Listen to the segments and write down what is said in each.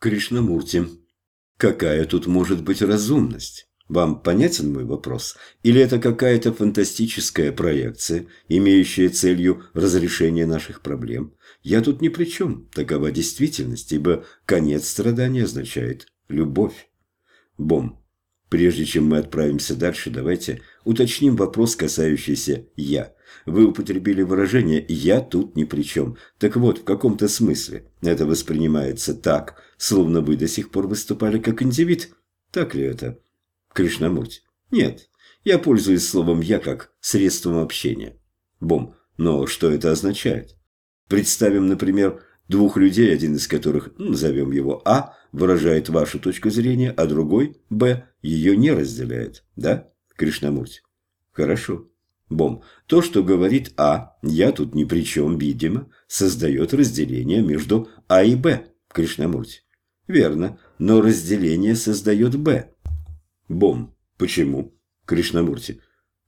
Кришнамурти, какая тут может быть разумность? Вам понятен мой вопрос? Или это какая-то фантастическая проекция, имеющая целью разрешение наших проблем? Я тут ни при чем, такова действительность, ибо конец страдания означает любовь. Бом, прежде чем мы отправимся дальше, давайте уточним вопрос, касающийся «я». Вы употребили выражение «я тут ни при чем». Так вот, в каком-то смысле это воспринимается так, словно вы до сих пор выступали как индивид. Так ли это? Кришнамурти. Нет, я пользуюсь словом «я» как средством общения. Бом, но что это означает? Представим, например, двух людей, один из которых, назовем его А, выражает вашу точку зрения, а другой, Б, ее не разделяет. Да, Кришнамурти? Хорошо. Бом, то, что говорит А, я тут ни при чем, видимо, создает разделение между А и Б, Кришнамурти. Верно, но разделение создает Б. Бом, почему? Кришнамурти.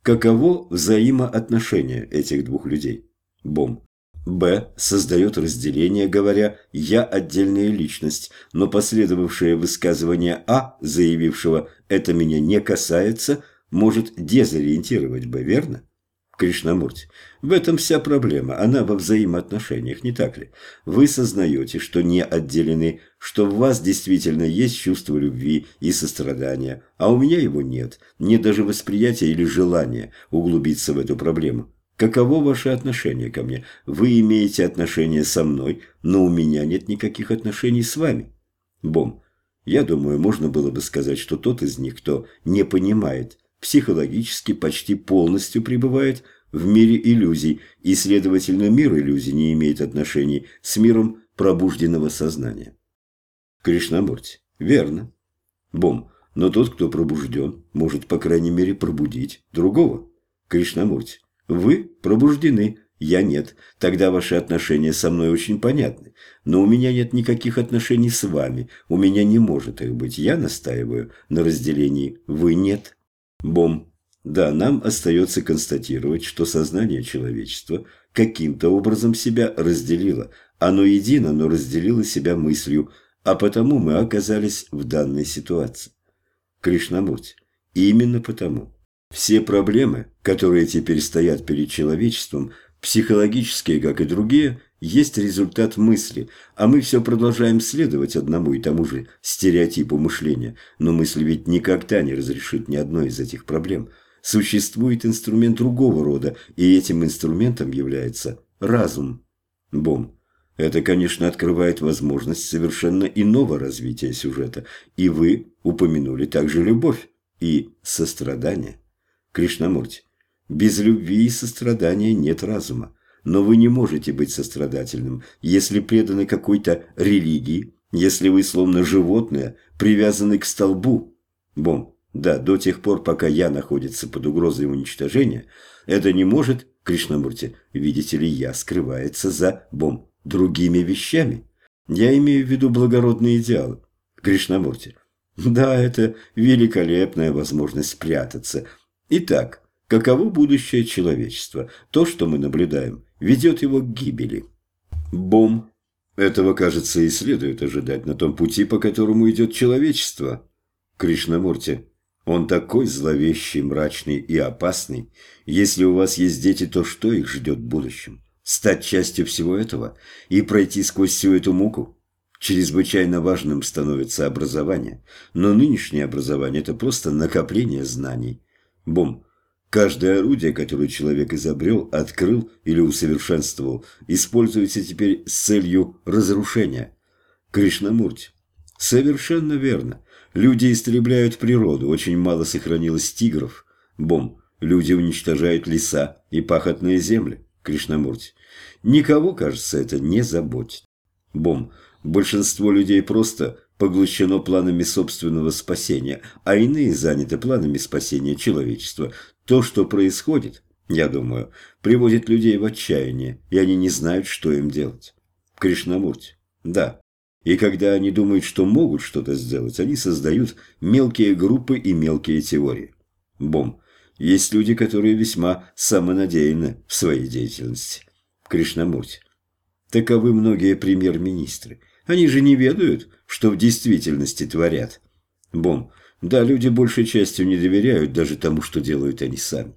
Каково взаимоотношение этих двух людей? Бом. Б создает разделение, говоря «я отдельная личность», но последовавшее высказывание А, заявившего «это меня не касается», может дезориентировать Б, верно? Кришнамурти, в этом вся проблема, она во взаимоотношениях, не так ли? Вы сознаете, что не отделены, что в вас действительно есть чувство любви и сострадания, а у меня его нет, нет даже восприятия или желания углубиться в эту проблему. Каково ваше отношение ко мне? Вы имеете отношения со мной, но у меня нет никаких отношений с вами. Бом, я думаю, можно было бы сказать, что тот из них, кто не понимает, психологически почти полностью пребывает в мире иллюзий, и, следовательно, мир иллюзий не имеет отношений с миром пробужденного сознания. Кришнамурти. Верно. Бом. Но тот, кто пробужден, может, по крайней мере, пробудить другого. Кришнамурти. Вы пробуждены, я нет. Тогда ваши отношения со мной очень понятны. Но у меня нет никаких отношений с вами. У меня не может их быть. Я настаиваю на разделении. Вы нет. Бом. Да, нам остается констатировать, что сознание человечества каким-то образом себя разделило. Оно едино, но разделило себя мыслью, а потому мы оказались в данной ситуации. Кришнамурти. Именно потому. Все проблемы, которые теперь стоят перед человечеством, психологические, как и другие, есть результат мысли, а мы все продолжаем следовать одному и тому же стереотипу мышления. Но мысль ведь никогда не разрешит ни одной из этих проблем. Существует инструмент другого рода, и этим инструментом является разум. Бом. Это, конечно, открывает возможность совершенно иного развития сюжета, и вы упомянули также любовь и сострадание. Кришнамурти, без любви и сострадания нет разума. Но вы не можете быть сострадательным, если преданы какой-то религии, если вы, словно животное, привязаны к столбу. Бом, да, до тех пор, пока я находится под угрозой уничтожения, это не может, Кришнамурти, видите ли, я скрывается за, бом, другими вещами. Я имею в виду благородные идеалы. Кришнамурти, да, это великолепная возможность спрятаться – Итак, каково будущее человечества? То, что мы наблюдаем, ведет его к гибели. Бом. Этого, кажется, и следует ожидать на том пути, по которому идет человечество. Кришнамурти. Он такой зловещий, мрачный и опасный. Если у вас есть дети, то что их ждет в будущем? Стать частью всего этого и пройти сквозь всю эту муку? Чрезвычайно важным становится образование. Но нынешнее образование – это просто накопление знаний. Бом. Каждое орудие, которое человек изобрел, открыл или усовершенствовал, используется теперь с целью разрушения. Кришнамурти. Совершенно верно. Люди истребляют природу, очень мало сохранилось тигров. Бом. Люди уничтожают леса и пахотные земли. Кришнамурти. Никого, кажется, это не заботит. Бом. Большинство людей просто поглощено планами собственного спасения, а иные заняты планами спасения человечества. То, что происходит, я думаю, приводит людей в отчаяние, и они не знают, что им делать. Кришнамурти. Да. И когда они думают, что могут что-то сделать, они создают мелкие группы и мелкие теории. Бом. Есть люди, которые весьма самонадеянны в своей деятельности. Кришнамурти. Таковы многие премьер-министры. Они же не ведают, что в действительности творят. Бом. Да, люди большей частью не доверяют даже тому, что делают они сами.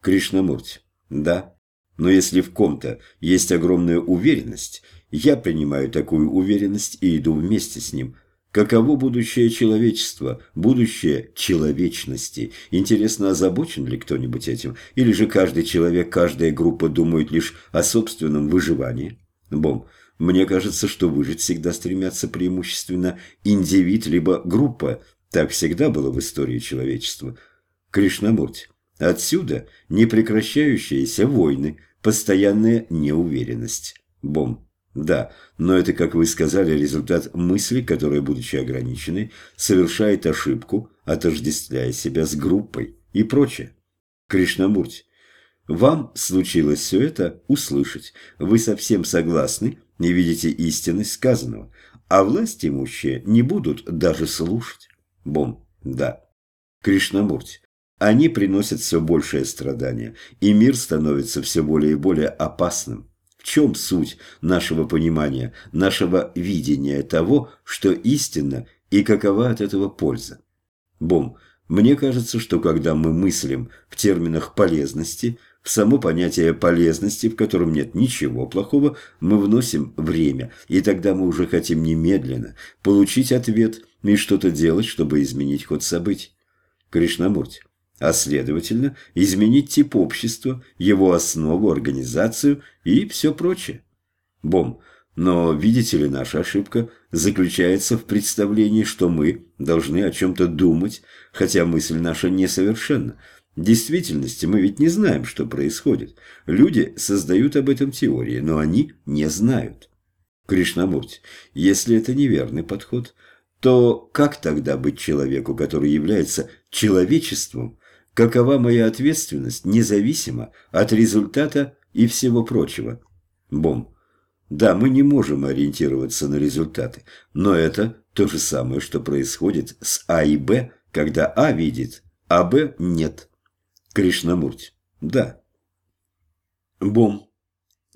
Кришнамурти. Да. Но если в ком-то есть огромная уверенность, я принимаю такую уверенность и иду вместе с ним. Каково будущее человечества, будущее человечности? Интересно, озабочен ли кто-нибудь этим? Или же каждый человек, каждая группа думает лишь о собственном выживании? Бом, мне кажется, что выжить всегда стремятся преимущественно индивид либо группа. Так всегда было в истории человечества. Кришнамурти. Отсюда непрекращающиеся войны, постоянная неуверенность. Бом. Да, но это, как вы сказали, результат мысли, которая, будучи ограниченной, совершает ошибку, отождествляя себя с группой и прочее. Кришнамурти. Вам случилось все это услышать. Вы совсем согласны, не видите истинность сказанного, а власть имущие не будут даже слушать. Бом. Да. Кришнамурти. Они приносят все большее страдание, и мир становится все более и более опасным. В чем суть нашего понимания, нашего видения того, что истинно и какова от этого польза? Бом, мне кажется, что когда мы мыслим в терминах полезности, в само понятие полезности, в котором нет ничего плохого, мы вносим время, и тогда мы уже хотим немедленно получить ответ и что-то делать, чтобы изменить ход событий. Кришнамурти. А следовательно, изменить тип общества, его основу, организацию и все прочее. Бом. Но, видите ли, наша ошибка заключается в представлении, что мы должны о чем-то думать, хотя мысль наша несовершенна. В действительности мы ведь не знаем, что происходит. Люди создают об этом теории, но они не знают. Кришнамурти, если это неверный подход, то как тогда быть человеку, который является человечеством, какова моя ответственность, независимо от результата и всего прочего? Бом. Да, мы не можем ориентироваться на результаты, но это то же самое, что происходит с А и Б, когда А видит, а Б нет. Кришнамурти. Да. Бом.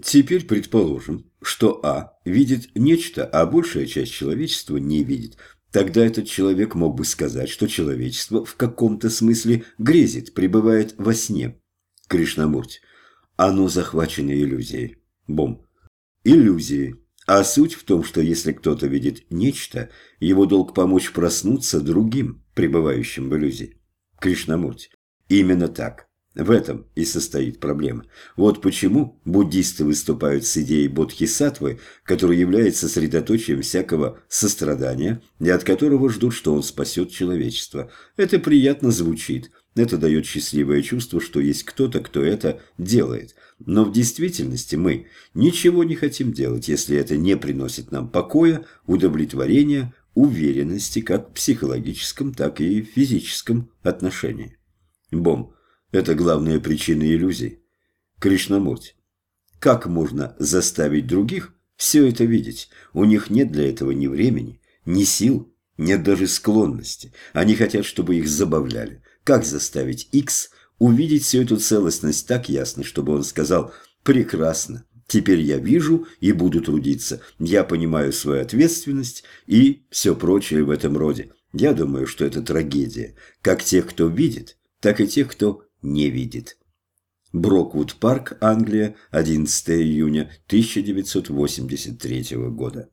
Теперь предположим, что А видит нечто, а большая часть человечества не видит. Тогда этот человек мог бы сказать, что человечество в каком-то смысле грезит, пребывает во сне. Кришнамурти. Оно захвачено иллюзией. Бом. Иллюзией. А суть в том, что если кто-то видит нечто, его долг помочь проснуться другим, пребывающим в иллюзии. Кришнамурти. Именно так. В этом и состоит проблема. Вот почему буддисты выступают с идеей бодхисаттвы, которая является средоточием всякого сострадания, и от которого ждут, что он спасет человечество. Это приятно звучит. Это дает счастливое чувство, что есть кто-то, кто это делает. Но в действительности мы ничего не хотим делать, если это не приносит нам покоя, удовлетворения, уверенности как в психологическом, так и в физическом отношении. Бом. Это главная причина иллюзий. Кришнамурти. Как можно заставить других все это видеть? У них нет для этого ни времени, ни сил, нет даже склонности. Они хотят, чтобы их забавляли. Как заставить X увидеть всю эту целостность так ясно, чтобы он сказал «прекрасно, теперь я вижу и буду трудиться, я понимаю свою ответственность» и все прочее в этом роде. Я думаю, что это трагедия, как тех, кто видит, так и тех, кто не видит. Броквуд парк, Англия, 11 июня 1983 года.